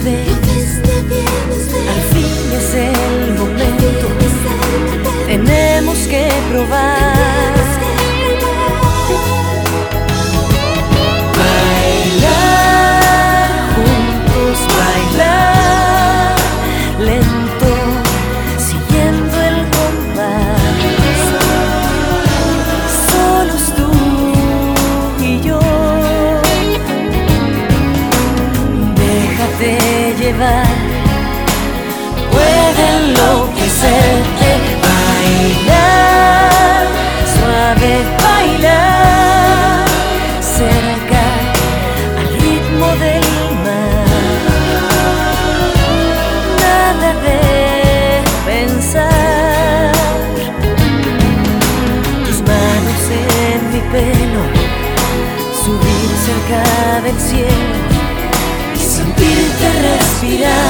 Al fin es el momento. Tenemos que probar. Llevar, puede enloquecerte, bailar, suave bailar, cerca al ritmo del mar. Nada de pensar, tus manos en mi pelo, subir cerca del cielo respirar